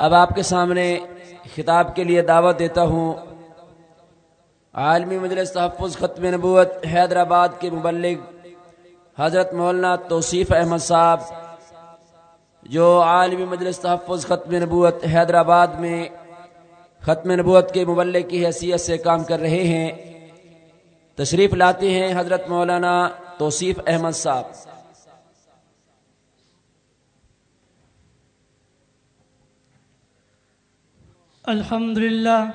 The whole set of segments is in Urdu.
اب آپ کے سامنے خطاب کے لیے دعوت دیتا ہوں۔ عالمی مجلس تحفظ ختم نبوت حیدرآباد کے مبلغ حضرت مولانا توصیف احمد صاحب، جو عالمی مجلس تحفظ ختم نبوت حیدرآباد میں ختم نبوت کے مبلغ کی حیثیت سے کام کر رہے ہیں، تشریف لاتے ہیں حضرت مولانا توصیف احمد صاحب۔ الحمد لله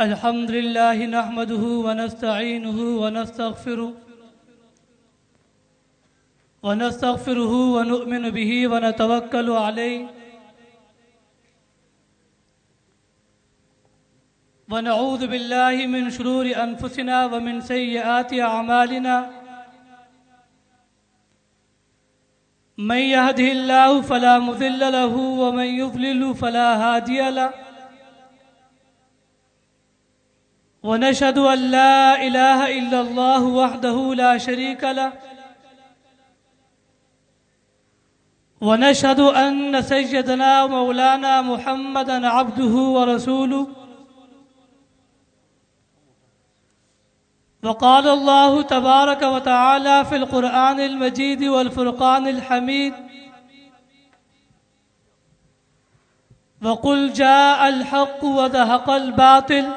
الحمد لله نحمده ونستعينه ونستغفره ونستغفره ونؤمن به ونتوكل عليه ونعوذ بالله من شرور أنفسنا ومن سيئات أعمالنا. من يهده الله فلا مذل له ومن يضلل فلا هادي له. ونشهد أن لا إله إلا الله وحده لا شريك له. ونشهد أن سيدنا ومولانا محمدا عبده ورسوله. وقال الله تبارك وتعالى في القرآن المجيد والفرقان الحميد وقل جاء الحق وذهق الباطل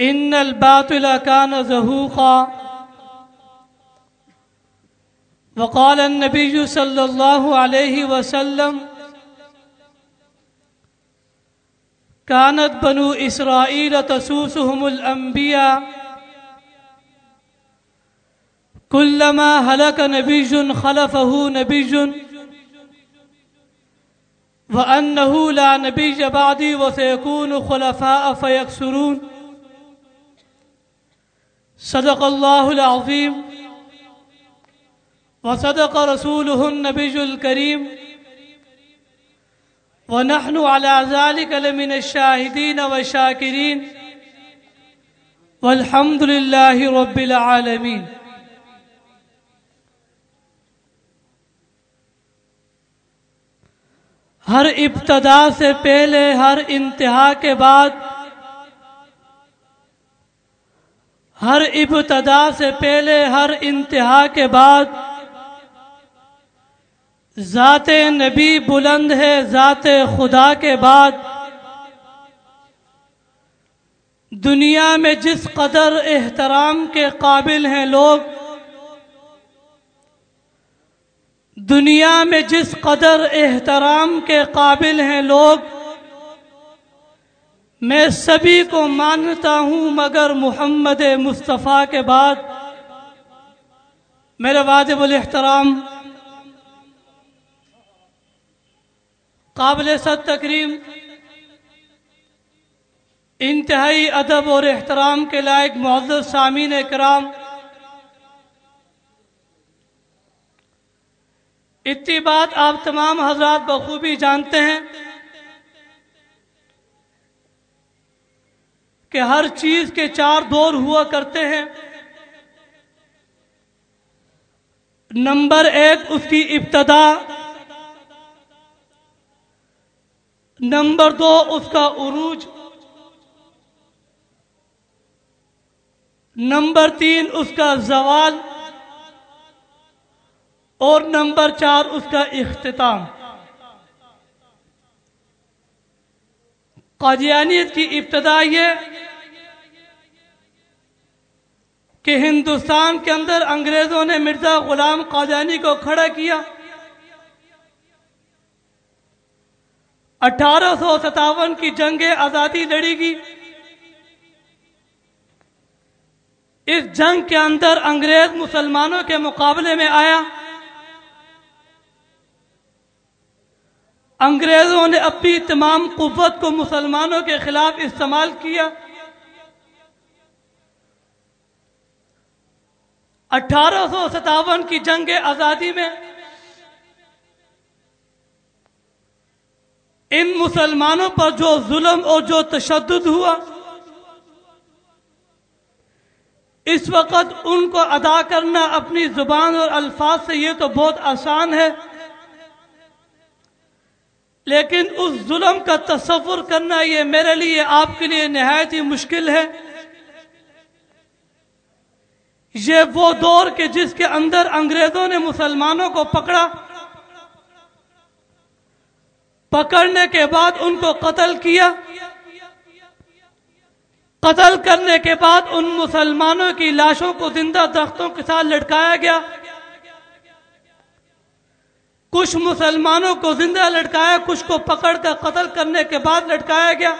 إن الباطل كان زهوقا. وقال النبي صلى الله عليه وسلم كانت بنو إسرائيل تسوسهم الأنبياء. كلما هلك نبي خلفه نبي. وأنه لا نبي بعدي وسيكون خلفاء فيكسرون. صدق الله العظيم. وصدق رسوله النبي الكريم. ونحن على ذلك لمن الشاهدين والشاكرين. والحمد لله رب العالمين. ہر ابتدا سے پہلے، ہر انتہا کے بعد، ہر ابتدا سے پہلے، ہر انتہا کے بعد ذات نبی بلند ہے، ذات خدا کے بعد۔ دنیا میں جس قدر احترام کے قابل ہیں لوگ، دنیا میں جس قدر احترام کے قابل ہیں لوگ، میں سبھی کو مانتا ہوں مگر محمد مصطفیٰ کے بعد۔ میرے واجب الاحترام قابل صد تکریم، انتہائی ادب اور احترام کے لائق معزز سامعین کرام، اتنی بات آپ تمام حضرات بخوبی جانتے ہیں کہ ہر چیز کے چار دور ہوا کرتے ہیں۔ نمبر ایک اس کی ابتدا نمبر دو، اس کا عروج۔ نمبر تین، اس کا زوال۔ اور نمبر چار، اس کا اختتام۔ قادیانیت کی ابتدا یہ کہ ہندوستان کے اندر انگریزوں نے مرزا غلام قادیانی کو کھڑا کیا۔ اٹھارہ سو ستاون کی جنگ آزادی لڑی گی۔ اس جنگ کے اندر انگریز مسلمانوں کے مقابلے میں آیا۔ انگریزوں نے اپنی تمام قوت کو مسلمانوں کے خلاف استعمال کیا۔ اٹھارہ سو ستاون کی جنگ آزادی میں ان مسلمانوں پر جو ظلم اور جو تشدد ہوا، اس وقت ان کو ادا کرنا اپنی زبان اور الفاظ سے یہ تو بہت آسان ہے، لیکن اس ظلم کا تصور کرنا یہ میرے لیے، آپ کے لیے نہایت ہی مشکل ہے۔ یہ وہ دور کے جس کے اندر انگریزوں نے مسلمانوں کو پکڑا پکڑنے کے بعد ان کو قتل کیا۔ قتل کرنے کے بعد ان مسلمانوں کی لاشوں کو زندہ درختوں کے ساتھ لٹکایا گیا۔ کچھ مسلمانوں کو زندہ لٹکایا، کچھ کو پکڑ کر قتل کرنے کے بعد لٹکایا گیا۔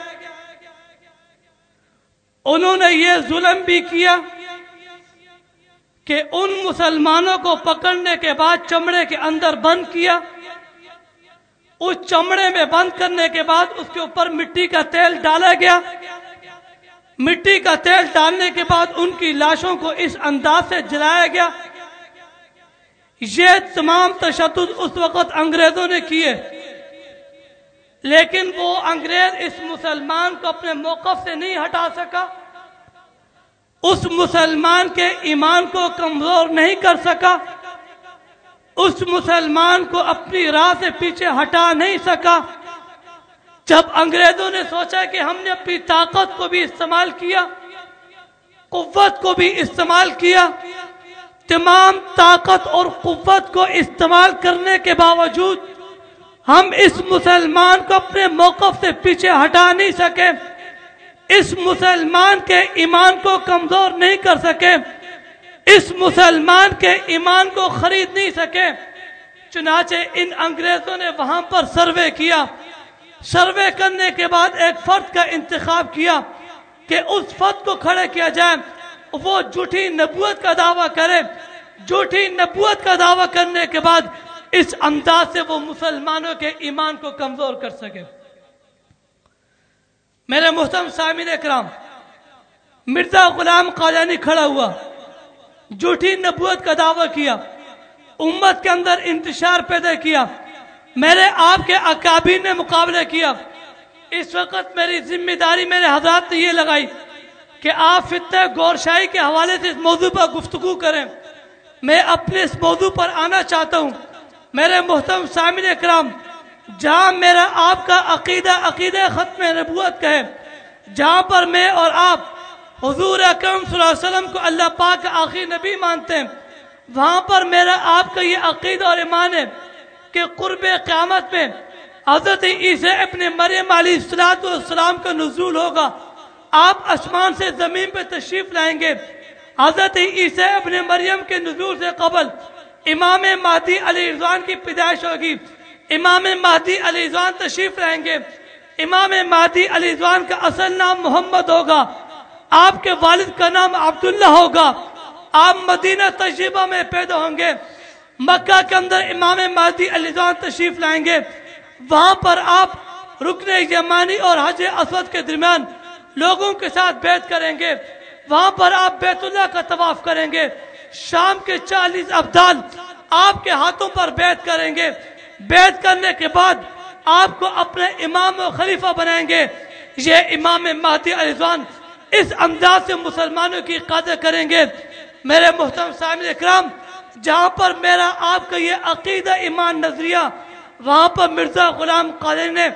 انہوں نے یہ ظلم بھی کیا کہ ان مسلمانوں کو پکڑنے کے بعد چمڑے کے اندر بند کیا۔ اس چمڑے میں بند کرنے کے بعد اس کے اوپر مٹی کا تیل ڈالا گیا۔ مٹی کا تیل ڈالنے کے بعد ان کی لاشوں کو اس انداز سے جلایا گیا۔ یہ تمام تشدد اس وقت انگریزوں نے کیے۔ لیکن وہ انگریز اس مسلمان کو اپنے موقف سے نہیں ہٹا سکا۔ اس مسلمان کے ایمان کو کمزور نہیں کر سکا۔ اس مسلمان کو اپنی راہ سے پیچھے ہٹا نہیں سکا۔ جب انگریزوں نے سوچا کہ ہم نے اپنی طاقت کو بھی استعمال کیا، قوت کو بھی استعمال کیا، تمام طاقت اور قوت کو استعمال کرنے کے باوجود ہم اس مسلمان کو اپنے موقف سے پیچھے ہٹا نہیں سکے۔ اس مسلمان کے ایمان کو کمزور نہیں کر سکے۔ اس مسلمان کے ایمان کو خرید نہیں سکے۔ چنانچہ ان انگریزوں نے وہاں پر سروے کیا۔ سروے کرنے کے بعد ایک فرد کا انتخاب کیا کہ اس فرد کو کھڑے کیا جائے۔ وہ جھوٹی نبوت کا دعویٰ کرے۔ جھوٹی نبوت کا دعویٰ کرنے کے بعد اس انداز سے وہ مسلمانوں کے ایمان کو کمزور کر سکے۔ میرے محتم سامین اکرام، مرزا غلام قادانی کھڑا ہوا۔ جھوٹی نبوت کا دعویٰ کیا، امت کے اندر انتشار پیدا کیا، میرے آپ کے اکابین نے مقابلہ کیا۔ اس وقت میری ذمہ داری، میرے حضرات نے یہ لگائی کہ آپ فتح گورشاہی کے حوالے سے اس موضوع پر گفتگو کریں۔ میں اپنے اس موضوع پر آنا چاہتا ہوں۔ میرے محترم سامن اکرام، جہاں میرا آپ کا عقیدہ عقیدہ ختم نبوت کا ہے، جہاں پر میں اور آپ حضور اکرم صلی اللہ علیہ وسلم کو اللہ پاک آخری نبی مانتے ہیں۔ وہاں پر میرا آپ کا یہ عقیدہ اور ایمان ہے کہ قرب قیامت میں حضرت عیسیٰ اپنے مریم علیہ السلام کا نزول ہوگا۔ آپ آسمان سے زمین پہ تشریف لائیں گے۔ حضرت عیسیٰ ابن مریم کے نزول سے قبل امام مہدی علی رضوان کی پیدائش ہوگی۔ امام مہدی علی رضوان تشریف رہیں گے۔ امام مہدی علی رضوان کا اصل نام محمد ہوگا۔ آپ کے والد کا نام عبداللہ ہوگا۔ آپ مدینہ تجربہ میں پیدا ہوں گے۔ مکہ کے اندر امام مہدی علی تشریف لائیں گے۔ وہاں پر آپ رکن یمانی اور حج اسود کے درمیان لوگوں کے ساتھ بیعت کریں گے۔ وہاں پر آپ بیت اللہ کا طواف کریں گے۔ شام کے چالیس ابدال آپ کے ہاتھوں پر بیعت کریں گے۔ بیعت کرنے کے بعد آپ کو اپنے امام و خلیفہ بنائیں گے۔ یہ امام مہدی علیزوان اس انداز سے مسلمانوں کی قادر کریں گے۔ میرے محترم سامع اکرام، جہاں پر میرا آپ کا یہ عقیدہ ایمان نظریہ، وہاں پر مرزا غلام قادر نے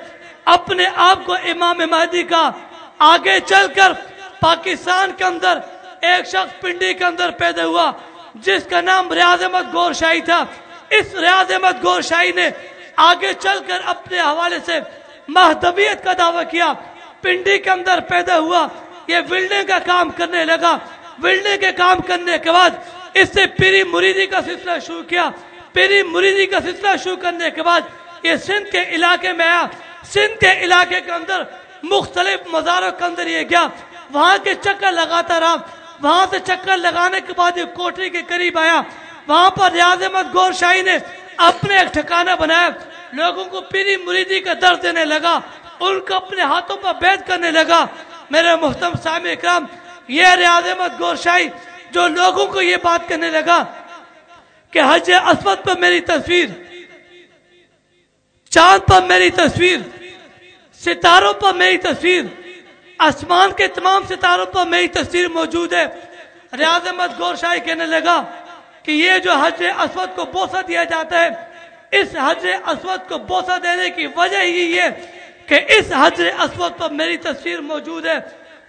اپنے آپ کو امام مہدی کا آگے چل کر پاکستان کے اندر ایک شخص پنڈی کے اندر پیدا ہوا، جس کا نام ریاض احمد گور شاہی تھا۔ اس ریاض احمد گور شاہی نے آگے چل کر اپنے حوالے سے مہدویت کا دعویٰ کیا۔ پنڈی کے اندر پیدا ہوا۔ یہ ولڈنگ کا کام کرنے لگا۔ ولڈنگ کے کام کرنے کے بعد اس سے پیری مریدی کا سلسلہ شروع کیا۔ پیری مریدی کا سلسلہ شروع کرنے کے بعد یہ سندھ کے علاقے میں آیا۔ سندھ کے علاقے کے اندر مختلف مزاروں کے اندر یہ گیا۔ وہاں کے چکر لگاتا رہا وہاں سے چکر لگانے کے بعد یہ کوٹری کے قریب آیا۔ وہاں پر ریاض احمد گور شاہی نے اپنے ایک ٹھکانہ بنایا۔ لوگوں کو پیری مریدی کا درد دینے لگا۔ ان کو اپنے ہاتھوں پر بیت کرنے لگا۔ میرے محتم سامع اکرام، یہ ریاض احمد گور شاہی جو لوگوں کو یہ بات کرنے لگا کہ حج اسود پر میری تصویر، چاند پر میری تصویر، ستاروں پر میری تصویر، آسمان کے تمام ستاروں پر میری تصویر موجود ہے۔ ریاض احمد گور شاہی کہنے لگا کہ یہ جو حج اسود کو بوسہ دیا جاتا ہے، اس حجر اسود کو بوسہ دینے کی وجہ ہی یہ کہ اس حجر اسود پر میری تصویر موجود ہے۔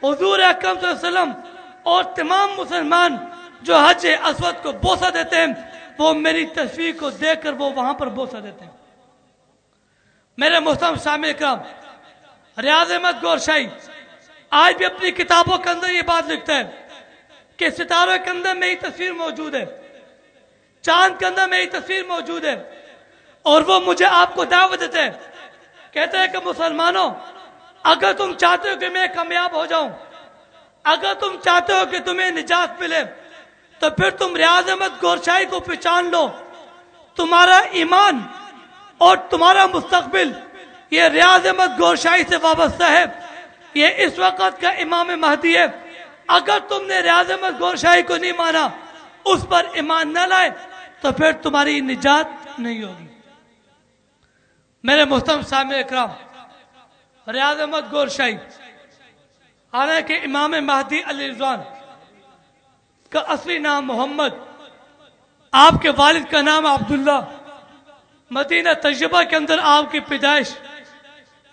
حضور اکرم صلی اللہ علیہ وسلم اور تمام مسلمان جو حج اسود کو بوسہ دیتے ہیں، وہ میری تصویر کو دیکھ کر وہ وہاں پر بوسہ دیتے ہیں۔ میرے محترم سامع اکرام، ریاض احمد گور شاہی آج بھی اپنی کتابوں کے اندر یہ بات لکھتا ہے کہ ستاروں کے اندر میری تصویر موجود ہے، چاند کے اندر میری تصویر موجود ہے اور وہ مجھے آپ کو دعوت دیتے ہیں۔ کہتے ہیں کہ مسلمانوں، اگر تم چاہتے ہو کہ میں کامیاب ہو جاؤں، اگر تم چاہتے ہو کہ تمہیں نجات ملے، تو پھر تم ریاض احمد گورشاہی کو پہچان لو۔ تمہارا ایمان اور تمہارا مستقبل یہ ریاض احمد گورشاہی سے وابستہ ہے۔ یہ اس وقت کا امام مہدی ہے۔ اگر تم نے ریاض احمد گورشاہی کو نہیں مانا، اس پر ایمان نہ لائے، تو پھر تمہاری نجات نہیں ہوگی۔ میرے محتم سامع اکرام، ریاض احمد گور شاہی حالانکہ امام مہدی علی رضوان کا اصلی نام محمد، آپ کے والد کا نام عبداللہ، مدینہ تجربہ کے اندر آپ کی پیدائش،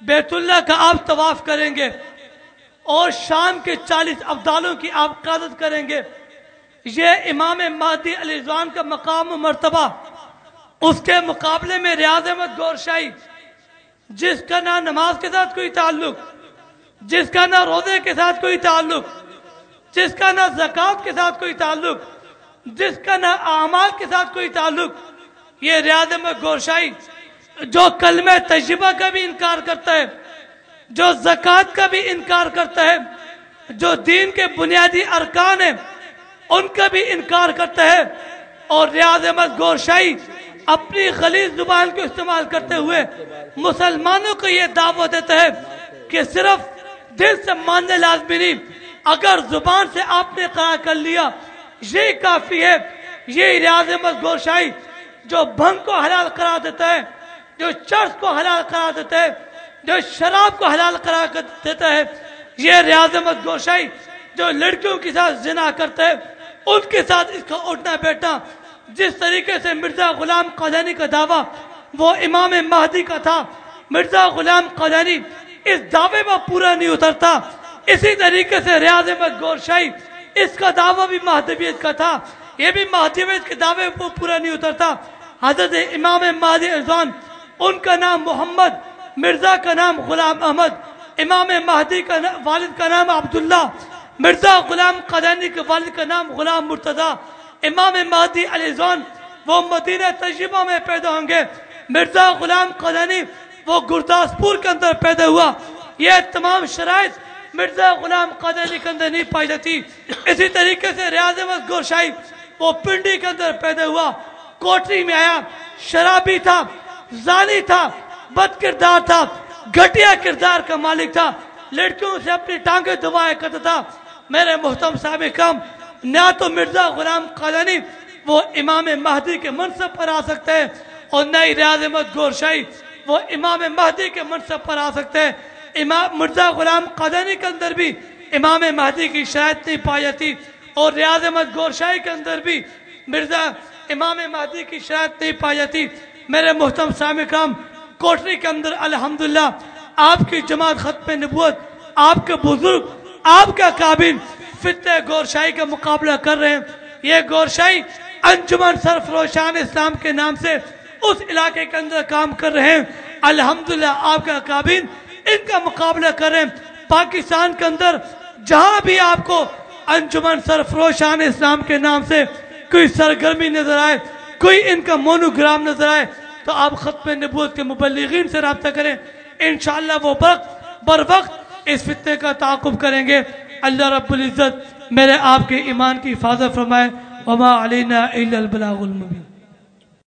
بیت اللہ کا آپ طواف کریں گے اور شام کے چالیس ابدالوں کی آپ قادت کریں گے، یہ امام مہدی علی رضوان کا مقام و مرتبہ اس کے مقابلے میں ریاض احمد گور شاہی، جس کا نہ نماز کے ساتھ کوئی تعلق، جس کا نہ روزے کے ساتھ کوئی تعلق، جس کا نہ زکوٰۃ کے ساتھ کوئی تعلق، جس کا نہ اعمال کے ساتھ کوئی تعلق، یہ ریاض احمد گور شاہی جو کلمہ تجربہ کا بھی انکار کرتا ہے، جو زکوٰۃ کا بھی انکار کرتا ہے، جو دین کے بنیادی ارکان ہیں، ان کا بھی انکار کرتا ہے اور ریاض احمد گور شاہی اپنی خلیص زبان کو استعمال کرتے ہوئے مسلمانوں کو یہ دعوت دیتا ہے کہ صرف دل سے ماننے لازمی نہیں، اگر زبان سے آپ نے قرار کر لیا، یہ کافی ہے، یہ ریاض احمد گوشائی جو بھنگ کو حلال قرار دیتا ہے جو چرس کو حلال قرار دیتا ہے جو شراب کو حلال قرار دیتا ہے یہ ریاض احمد گوشائی جو لڑکیوں کے ساتھ زنا کرتا ہے ان کے ساتھ اس کا اٹھنا بیٹھنا جس طریقے سے مرزا غلام قادانی کا دعویٰ وہ امام مہدی کا تھا، مرزا غلام قادانی اس دعوے میں پورا نہیں اترتا، اسی طریقے سے ریاض احمد گور شاہی اس کا دعویٰ بھی مہدویت کا تھا۔ یہ بھی مہدویت کے دعوے وہ پورا نہیں اترتا۔ حضرت امام مہدی ارزان ان کا نام محمد، مرزا کا نام غلام احمد، امام مہدی کا والد کا نام عبداللہ، مرزا غلام قادانی کے والد کا نام غلام مرتضی۔ امام مہدی علی زون وہ مدینہ تجربہ میں پیدا ہوں گے۔ مرزا غلام قدانی وہ گرداسپور کے اندر پیدا ہوا۔ یہ تمام شرائط مرزا غلام قدانی کے اندر نہیں پائی جاتی۔ اسی طریقے سے ریاض احمد گوشائی وہ پنڈی کے اندر پیدا ہوا۔ کوٹری میں آیا، شرابی تھا، زانی تھا، بد کردار تھا، گھٹیا کردار کا مالک تھا۔ لڑکیوں سے اپنی ٹانگیں دبایا کرتا تھا۔ میرے محتم صاحب کام نہ تو مرزا غلام قادانی وہ امام مہدی کے منصب پر آ سکتے ہیں اور نہ ہی ریاض احمد گورشاہی، وہ امام مہدی کے منصب پر آ سکتے ہیں۔ امام مرزا غلام قادانی کے اندر بھی امام مہدی کی شاید نہیں پائی جاتی اور ریاض احمد گورشاہی کے اندر بھی مرزا امام مہدی کی شاید نہیں پائی جاتی۔ میرے محتم سامکام کوٹری کے اندر الحمدللہ، آپ کی جماعت ختم نبوت، آپ کے بزرگ، آپ کا قابل فتح گورشاہی کا مقابلہ کر رہے ہیں۔ یہ گورشاہی انجمن سرفروشان اسلام کے نام سے اس علاقے کے اندر کام کر رہے ہیں۔ الحمدللہ آپ کا کابین ان کا مقابلہ کر رہے ہیں۔ پاکستان کے اندر جہاں بھی آپ کو انجمن سرفروشان اسلام کے نام سے کوئی سرگرمی نظر آئے، کوئی ان کا مونوگرام نظر آئے، تو آپ ختم نبوت کے مبلغین سے رابطہ کریں۔ انشاءاللہ وہ وقت بر وقت اس فتنے کا تعاقب کریں گے۔ اللہ رب العزت میرے آپ کے ایمان کی حفاظت فرمائے۔ وما علینا الا البلاغ المبین۔